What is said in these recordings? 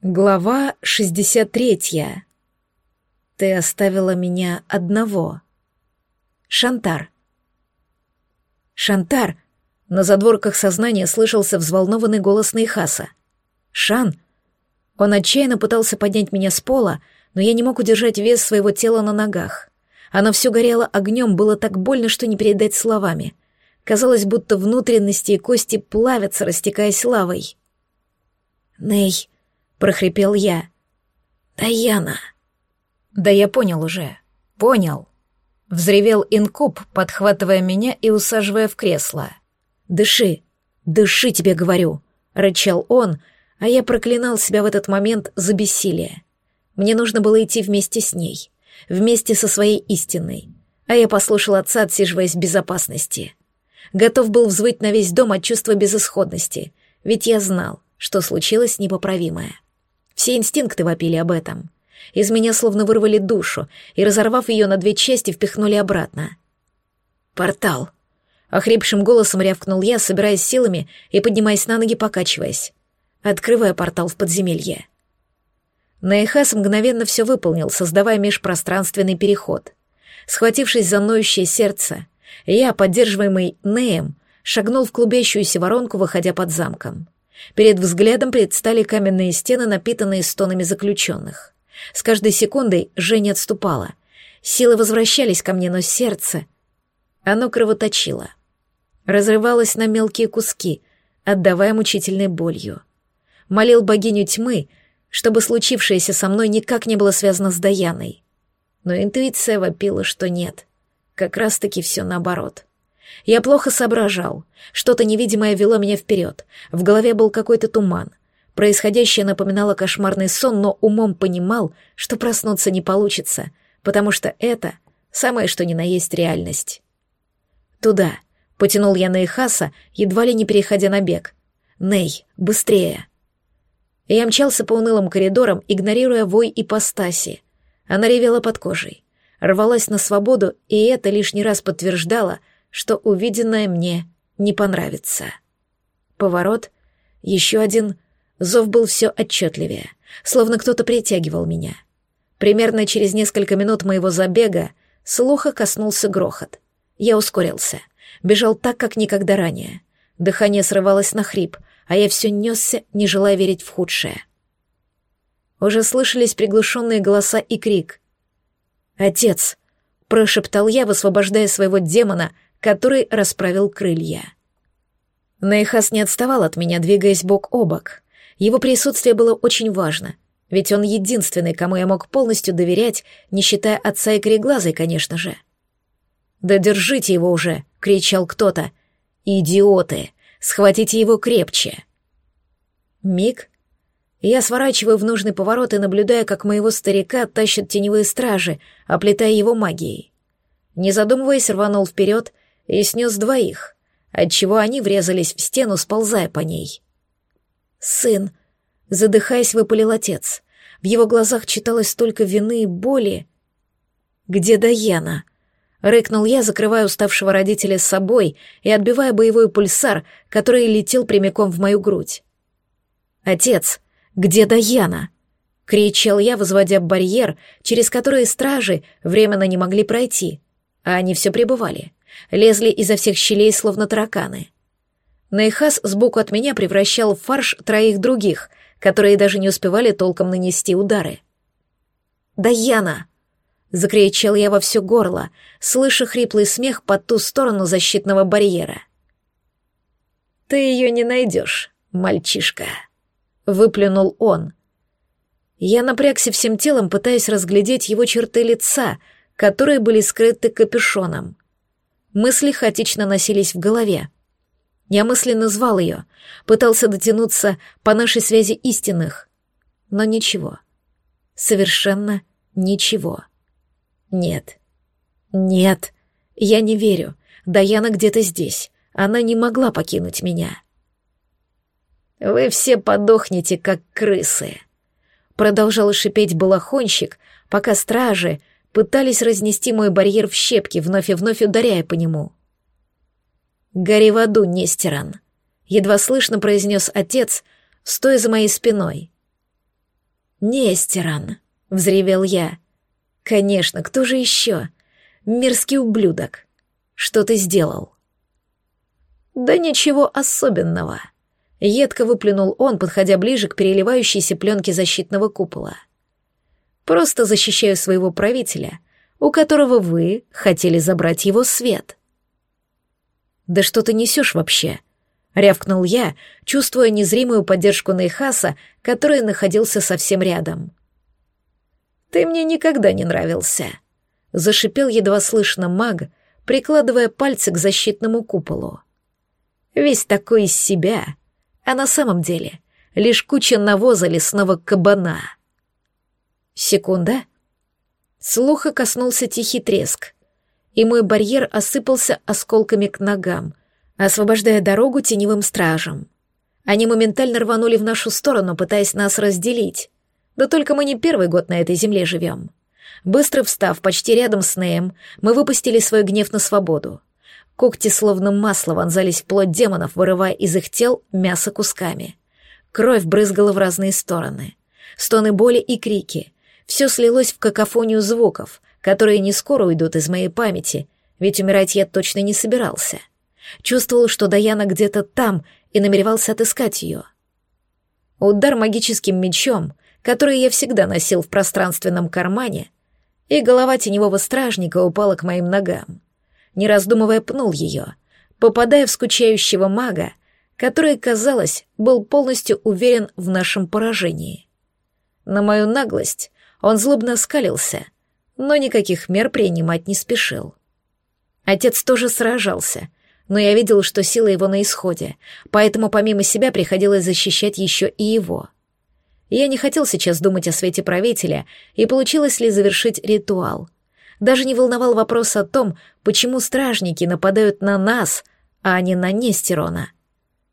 Глава 63. Ты оставила меня одного. Шантар. Шантар. На задворках сознания слышался взволнованный голос Нейхаса. Шан. Он отчаянно пытался поднять меня с пола, но я не мог удержать вес своего тела на ногах. Оно все горело огнем, было так больно, что не передать словами. Казалось, будто внутренности и кости плавятся, растекаясь лавой. Ней прохрипел я. «Даяна!» «Да я понял уже. Понял!» Взревел инкуб, подхватывая меня и усаживая в кресло. «Дыши! Дыши, тебе говорю!» — рычал он, а я проклинал себя в этот момент за бессилие. Мне нужно было идти вместе с ней, вместе со своей истиной, а я послушал отца, отсиживаясь в безопасности. Готов был взвыть на весь дом от чувства безысходности, ведь я знал, что случилось непоправимое. Все инстинкты вопили об этом. Из меня словно вырвали душу и, разорвав ее на две части, впихнули обратно. «Портал!» — охрипшим голосом рявкнул я, собираясь силами и поднимаясь на ноги, покачиваясь. Открывая портал в подземелье. Наихас мгновенно все выполнил, создавая межпространственный переход. Схватившись за ноющее сердце, я, поддерживаемый Неем, шагнул в клубящуюся воронку, выходя под замком. Перед взглядом предстали каменные стены, напитанные стонами заключенных. С каждой секундой Женя отступала. Силы возвращались ко мне, но сердце... Оно кровоточило. Разрывалось на мелкие куски, отдавая мучительной болью. Молил богиню тьмы, чтобы случившееся со мной никак не было связано с Даяной. Но интуиция вопила, что нет. Как раз-таки все наоборот. Я плохо соображал. Что-то невидимое вело меня вперед. В голове был какой-то туман. Происходящее напоминало кошмарный сон, но умом понимал, что проснуться не получится, потому что это самое что ни на есть реальность. Туда. Потянул я на Ихаса, едва ли не переходя на бег. «Ней, быстрее!» Я мчался по унылым коридорам, игнорируя вой ипостаси. Она ревела под кожей, рвалась на свободу, и это лишний раз подтверждало, что увиденное мне не понравится. Поворот, еще один, зов был все отчетливее, словно кто-то притягивал меня. Примерно через несколько минут моего забега слуха коснулся грохот. Я ускорился, бежал так, как никогда ранее. Дыхание срывалось на хрип, а я все несся, не желая верить в худшее. Уже слышались приглушенные голоса и крик. «Отец!» — прошептал я, высвобождая своего демона — который расправил крылья. Нейхас не отставал от меня, двигаясь бок о бок. Его присутствие было очень важно, ведь он единственный, кому я мог полностью доверять, не считая отца и кореглазой, конечно же. «Да держите его уже!» — кричал кто-то. «Идиоты! Схватите его крепче!» Миг. Я сворачиваю в нужный поворот и наблюдаю, как моего старика тащат теневые стражи, оплетая его магией. Не задумываясь, рванул вперед и снес двоих, отчего они врезались в стену, сползая по ней. «Сын!» — задыхаясь, выпалил отец. В его глазах читалось столько вины и боли. «Где Даяна?» — рыкнул я, закрывая уставшего родителя с собой и отбивая боевой пульсар, который летел прямиком в мою грудь. «Отец, где Даяна?» — кричал я, возводя барьер, через который стражи временно не могли пройти, а они все пребывали лезли изо всех щелей, словно тараканы. Нейхас сбоку от меня превращал в фарш троих других, которые даже не успевали толком нанести удары. «Даяна!» — закричал я во все горло, слыша хриплый смех по ту сторону защитного барьера. «Ты ее не найдешь, мальчишка», — выплюнул он. Я напрягся всем телом, пытаясь разглядеть его черты лица, которые были скрыты капюшоном. Мысли хаотично носились в голове. Я мысленно звал ее, пытался дотянуться по нашей связи истинных, но ничего. Совершенно ничего. Нет. Нет. Я не верю. Даяна где-то здесь. Она не могла покинуть меня. «Вы все подохнете, как крысы», — продолжал шипеть балахонщик, пока стражи пытались разнести мой барьер в щепки, вновь и вновь ударяя по нему. «Гори в аду, Нестеран», — едва слышно произнес отец, стоя за моей спиной. «Нестеран!» — взревел я. «Конечно, кто же еще? Мерзкий ублюдок! Что ты сделал?» «Да ничего особенного!» — едко выплюнул он, подходя ближе к переливающейся пленке защитного купола. «Просто защищаю своего правителя, у которого вы хотели забрать его свет». «Да что ты несешь вообще?» — рявкнул я, чувствуя незримую поддержку Нейхаса, который находился совсем рядом. «Ты мне никогда не нравился», — зашипел едва слышно маг, прикладывая пальцы к защитному куполу. «Весь такой из себя, а на самом деле лишь куча навоза лесного кабана». Секунда. Слуха коснулся тихий треск, и мой барьер осыпался осколками к ногам, освобождая дорогу теневым стражам. Они моментально рванули в нашу сторону, пытаясь нас разделить. Да только мы не первый год на этой земле живем. Быстро встав почти рядом с Неем, мы выпустили свой гнев на свободу. Когти словно масло вонзались в плоть демонов, вырывая из их тел мясо кусками. Кровь брызгала в разные стороны. Стоны боли и крики. Все слилось в какофонию звуков, которые не скоро уйдут из моей памяти, ведь умирать я точно не собирался. Чувствовал, что Даяна где-то там и намеревался отыскать ее. Удар магическим мечом, который я всегда носил в пространственном кармане, и голова теневого стражника упала к моим ногам. Не раздумывая, пнул ее, попадая в скучающего мага, который, казалось, был полностью уверен в нашем поражении. На мою наглость он злобно скалился, но никаких мер принимать не спешил. Отец тоже сражался, но я видел, что сила его на исходе, поэтому помимо себя приходилось защищать еще и его. Я не хотел сейчас думать о свете правителя и получилось ли завершить ритуал. Даже не волновал вопрос о том, почему стражники нападают на нас, а не на Нестерона.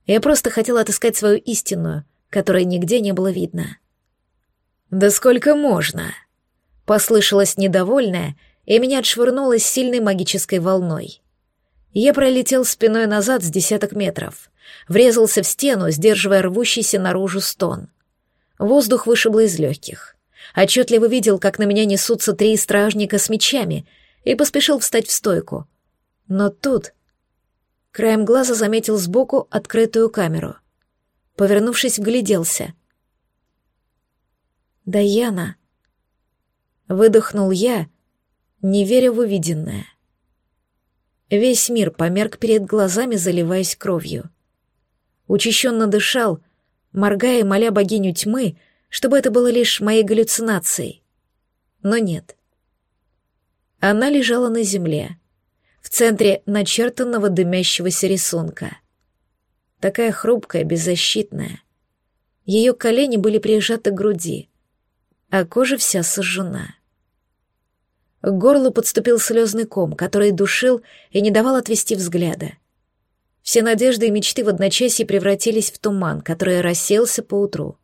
Я просто хотел отыскать свою истинную, которой нигде не было видно. «Да сколько можно?» Послышалось недовольное, и меня отшвырнуло сильной магической волной. Я пролетел спиной назад с десяток метров, врезался в стену, сдерживая рвущийся наружу стон. Воздух вышибло из легких. Отчетливо видел, как на меня несутся три стражника с мечами, и поспешил встать в стойку. Но тут... Краем глаза заметил сбоку открытую камеру. Повернувшись, вгляделся. «Даяна!» Выдохнул я, не веря в увиденное. Весь мир померк перед глазами, заливаясь кровью. Учащенно дышал, моргая и моля богиню тьмы, чтобы это было лишь моей галлюцинацией. Но нет. Она лежала на земле, в центре начертанного дымящегося рисунка. Такая хрупкая, беззащитная. Ее колени были прижаты к груди, а кожа вся сожжена. К горлу подступил слезный ком, который душил и не давал отвести взгляда. Все надежды и мечты в одночасье превратились в туман, который рассеялся поутру.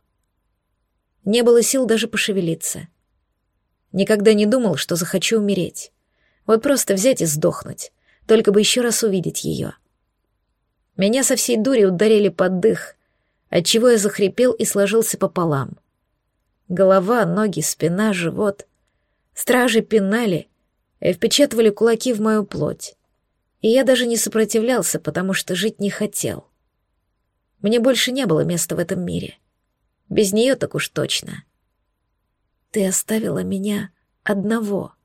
Не было сил даже пошевелиться. Никогда не думал, что захочу умереть. Вот просто взять и сдохнуть, только бы еще раз увидеть ее. Меня со всей дури ударили под дых, отчего я захрипел и сложился пополам. Голова, ноги, спина, живот — Стражи пинали и впечатывали кулаки в мою плоть. И я даже не сопротивлялся, потому что жить не хотел. Мне больше не было места в этом мире. Без нее так уж точно. Ты оставила меня одного —